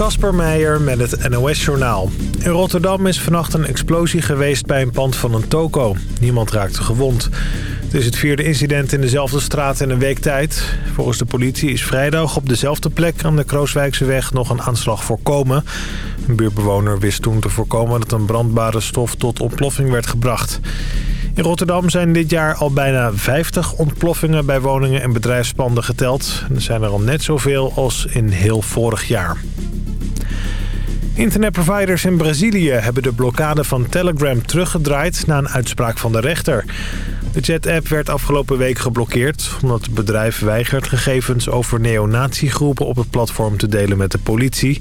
Kasper Meijer met het NOS-journaal. In Rotterdam is vannacht een explosie geweest bij een pand van een toko. Niemand raakte gewond. Het is het vierde incident in dezelfde straat in een week tijd. Volgens de politie is vrijdag op dezelfde plek aan de Krooswijkseweg nog een aanslag voorkomen. Een buurtbewoner wist toen te voorkomen dat een brandbare stof tot ontploffing werd gebracht. In Rotterdam zijn dit jaar al bijna 50 ontploffingen bij woningen en bedrijfspanden geteld. Er zijn er al net zoveel als in heel vorig jaar. Internetproviders in Brazilië hebben de blokkade van Telegram teruggedraaid na een uitspraak van de rechter. De chat-app werd afgelopen week geblokkeerd... omdat het bedrijf weigert gegevens over neonatiegroepen op het platform te delen met de politie.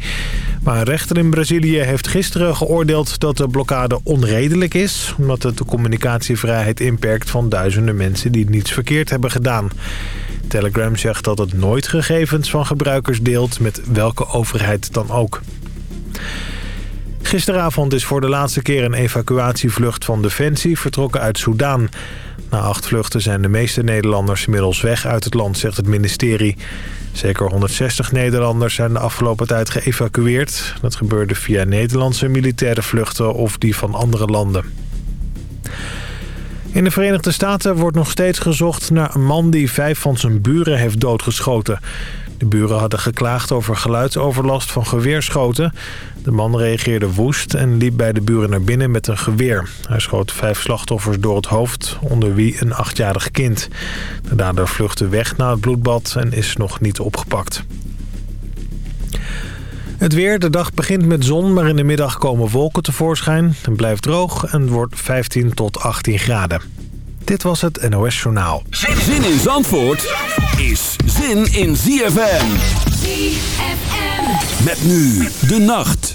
Maar een rechter in Brazilië heeft gisteren geoordeeld dat de blokkade onredelijk is... omdat het de communicatievrijheid inperkt van duizenden mensen die niets verkeerd hebben gedaan. Telegram zegt dat het nooit gegevens van gebruikers deelt met welke overheid dan ook. Gisteravond is voor de laatste keer een evacuatievlucht van Defensie vertrokken uit Soudaan. Na acht vluchten zijn de meeste Nederlanders inmiddels weg uit het land, zegt het ministerie. Zeker 160 Nederlanders zijn de afgelopen tijd geëvacueerd. Dat gebeurde via Nederlandse militaire vluchten of die van andere landen. In de Verenigde Staten wordt nog steeds gezocht naar een man die vijf van zijn buren heeft doodgeschoten. De buren hadden geklaagd over geluidsoverlast van geweerschoten. De man reageerde woest en liep bij de buren naar binnen met een geweer. Hij schoot vijf slachtoffers door het hoofd, onder wie een achtjarig kind. De dader vluchtte weg na het bloedbad en is nog niet opgepakt. Het weer, de dag begint met zon, maar in de middag komen wolken tevoorschijn. Het blijft droog en wordt 15 tot 18 graden. Dit was het NOS Journaal. Zin in Zandvoort is zin in ZFM. ZFM. Met nu de nacht.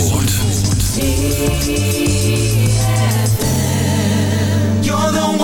Zandvoort. You're the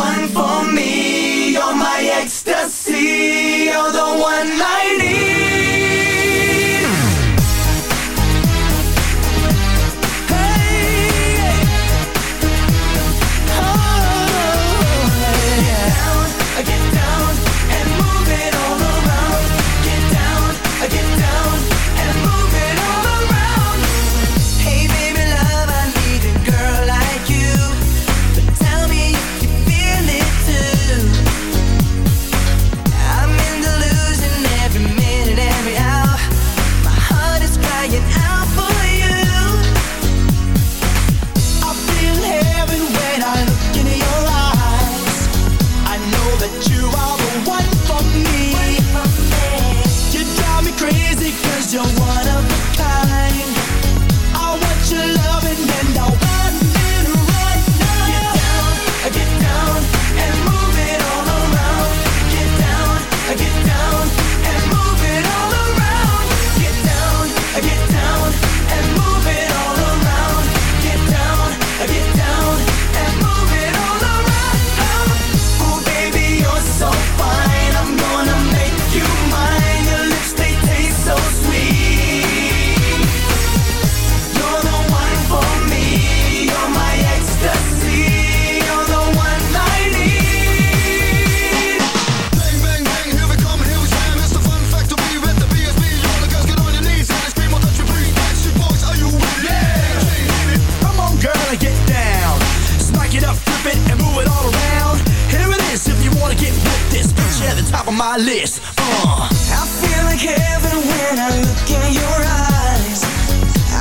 top of my list. Uh. I feel like heaven when I look in your eyes.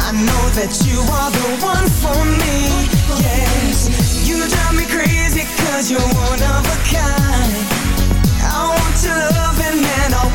I know that you are the one for me. Yes, you drive me crazy 'cause you're one of a kind. I want your loving and I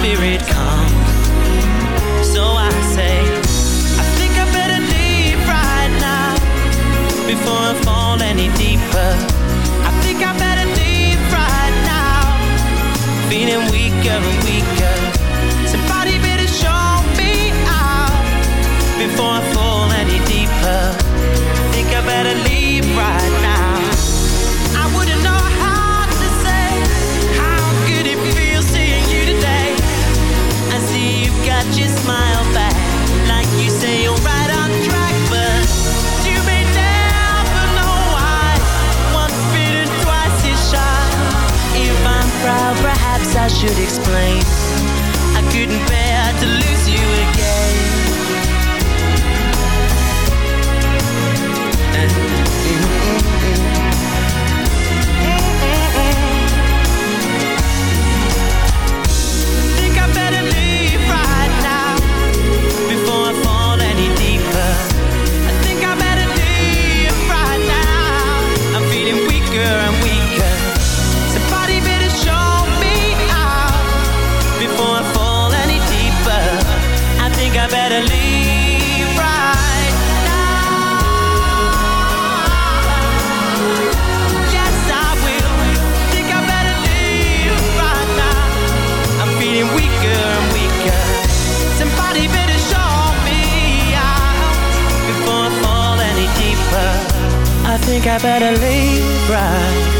spirit comes should explain. I couldn't bear. think I better leave right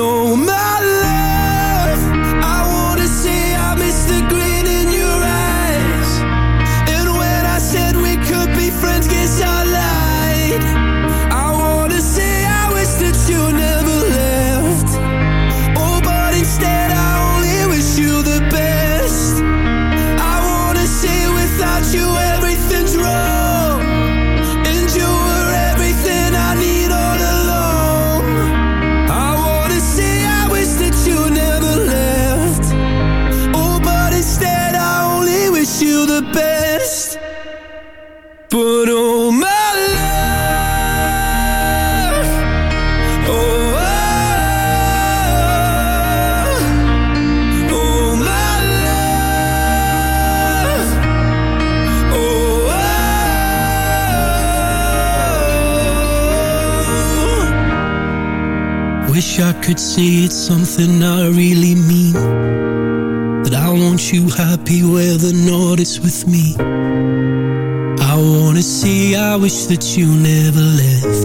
something I really mean. That I want you happy where the north is with me. I wanna see, I wish that you never left.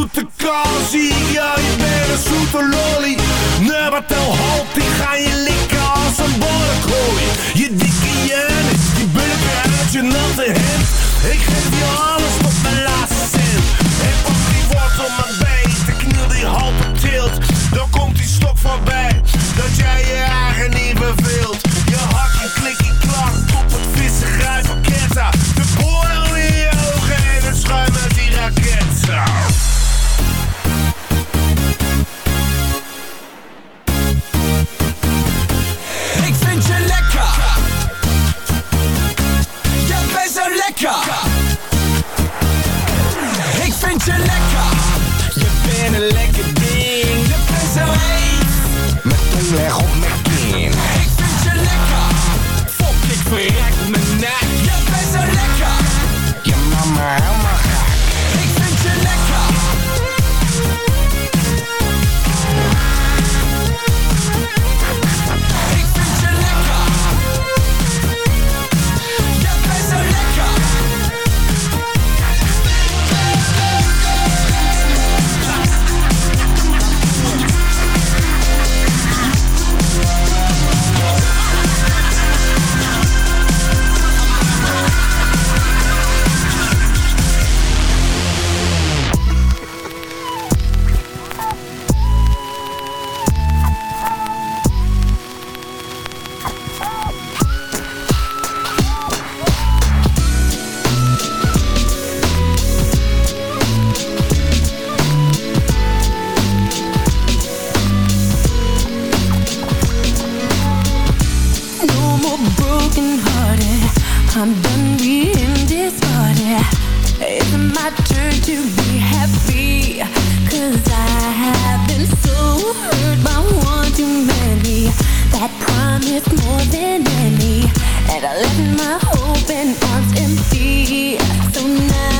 zoete kozie, ja je bent een zoete lolly. Nee, wat tel ik ga je likken als een borrekooi. Je dikke je die bulken uit je natte hemd. Ik geef je alles tot mijn laatste cent. En pak die wortel op mijn beest, de kniel die halve tilt. Dan komt die stok voorbij, dat jij je eigen niet beveelt. je lekker. Je bent een lekker ding, je bent zo heet. met tong leg op more broken hearted. I'm done being discarded It's my turn to be happy. Cause I have been so hurt by one too many. That promised more than any. And I left my hope and arms empty. So now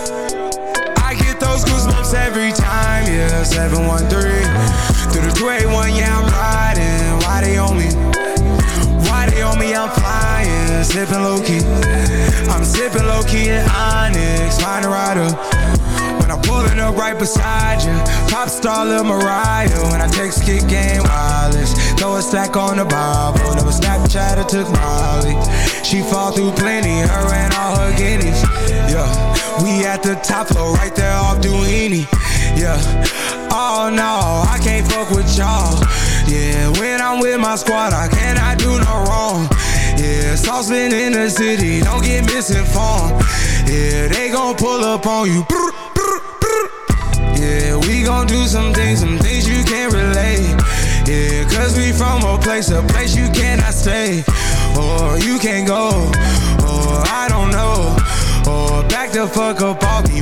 Time, yeah. 713 through the 281, yeah, I'm riding. Why they on me? Why they on me? I'm flying, sipping low key. I'm sipping low key in Onyx, find a rider. When I'm pulling up right beside you, pop star Lil Mariah. When I text kick game wireless, throw a stack on the Bible. Never Snapchat or took Molly. She fall through plenty, her and all her guineas. Yeah, we at the top floor, right there off Doheny. Yeah, oh no, I can't fuck with y'all. Yeah, when I'm with my squad, I cannot do no wrong. Yeah, saucepan in the city, don't get misinformed. Yeah, they gon' pull up on you. Yeah, we gon' do some things, some things you can't relate. Yeah, cause we from a place, a place you cannot stay. Or you can't go, or I don't know. Or back the fuck up off me.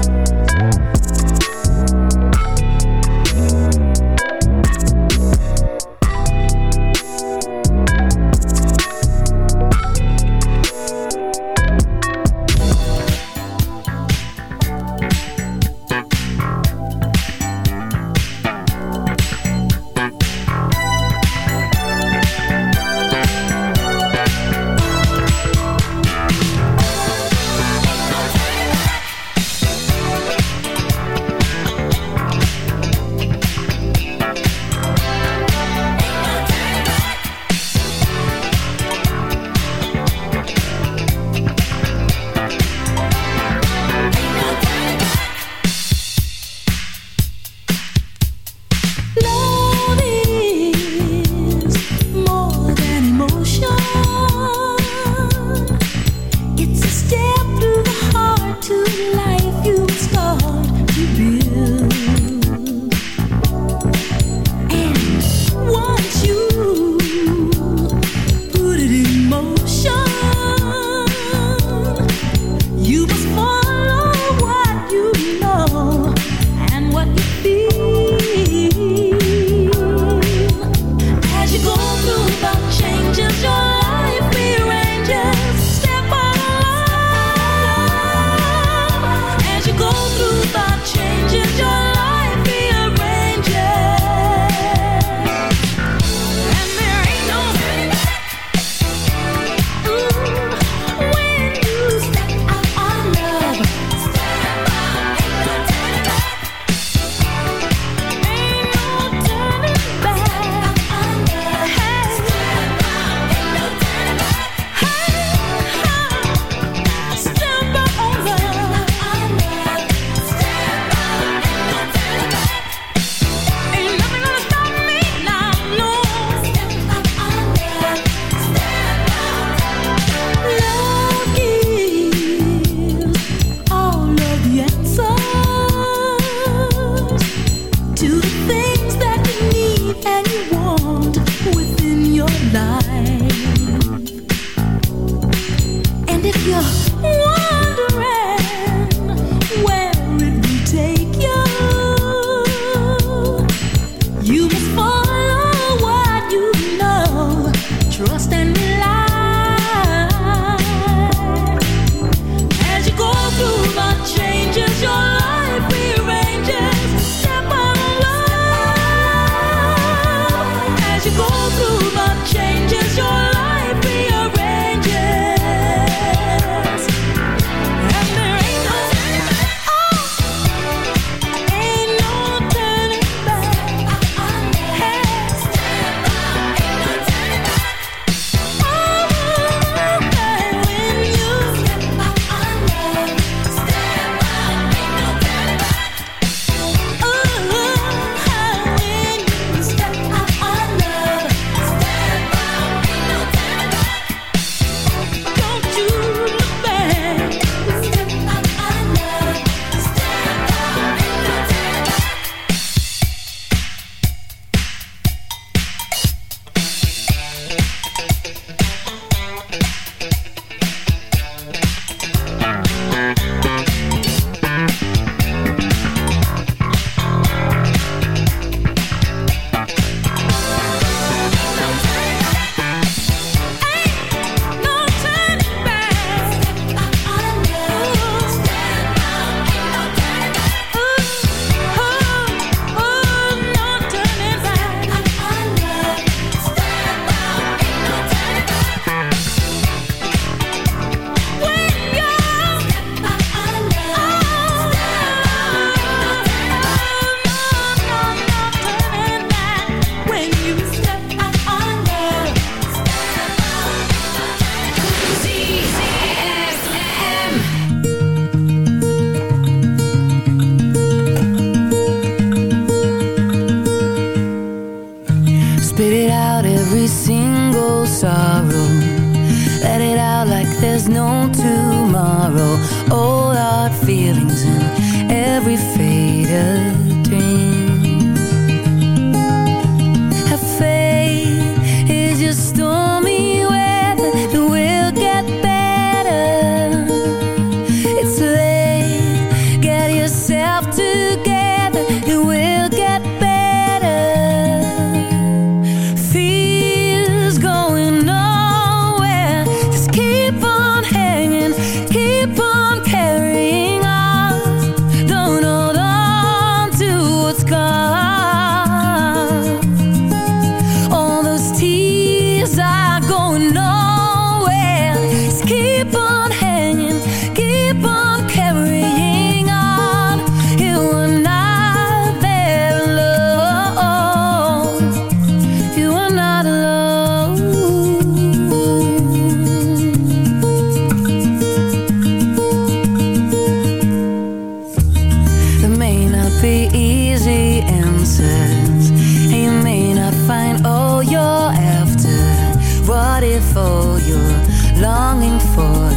All you're longing for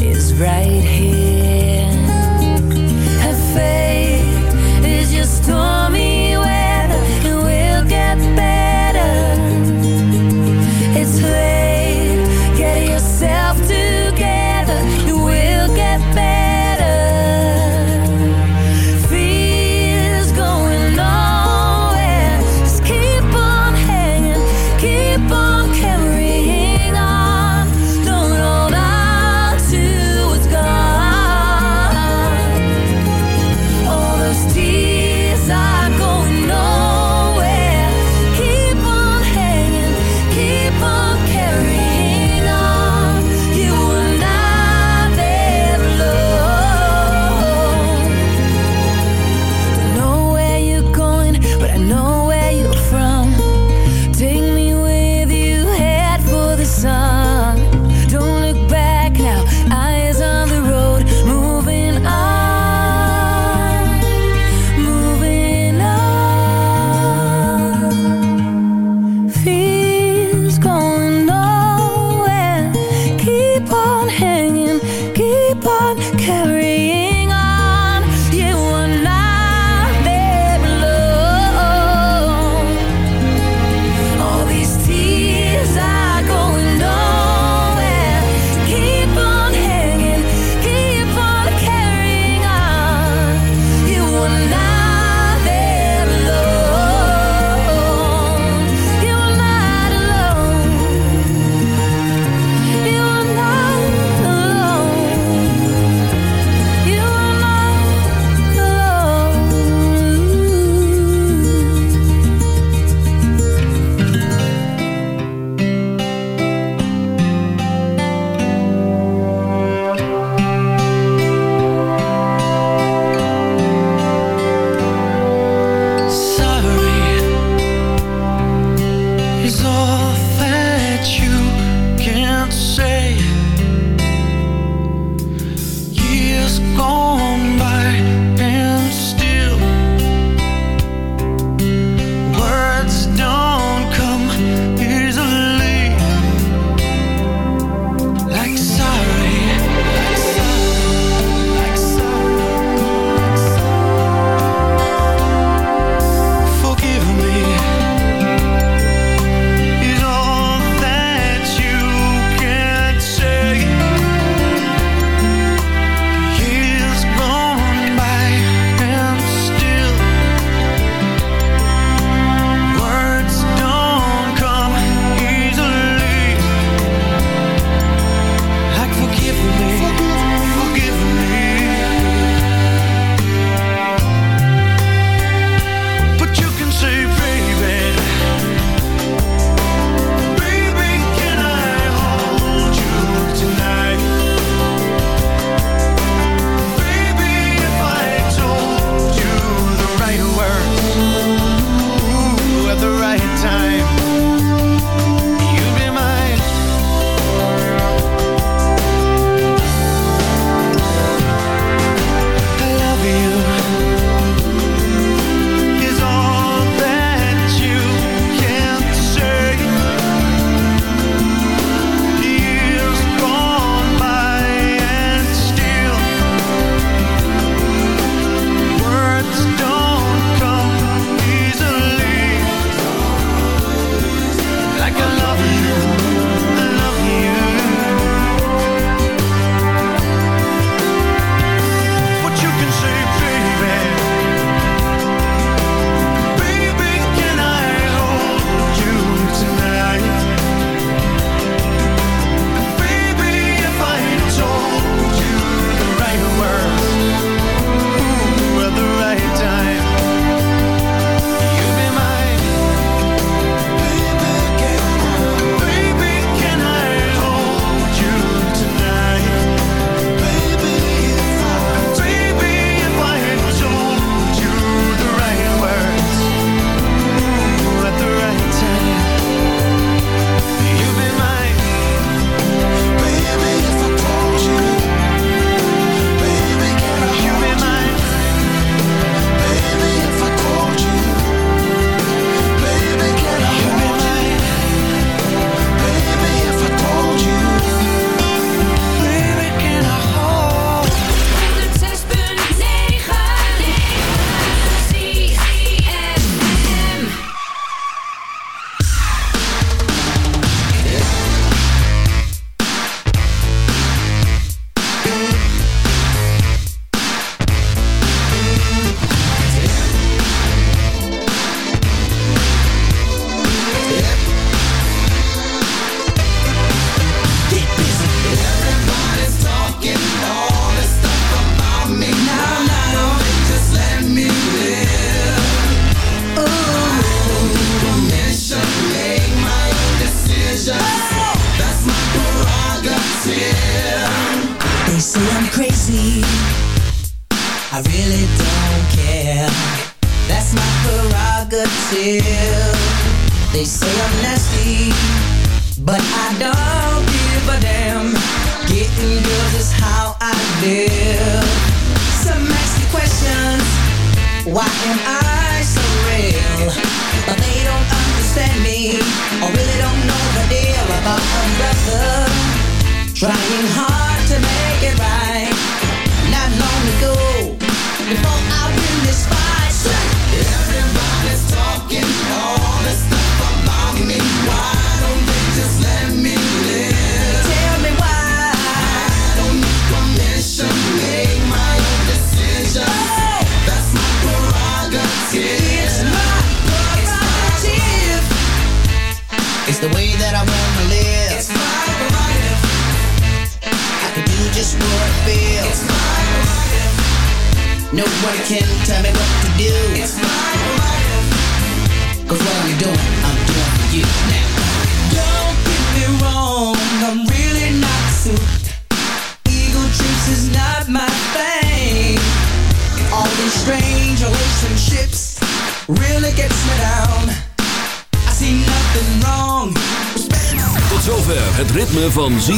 is right here?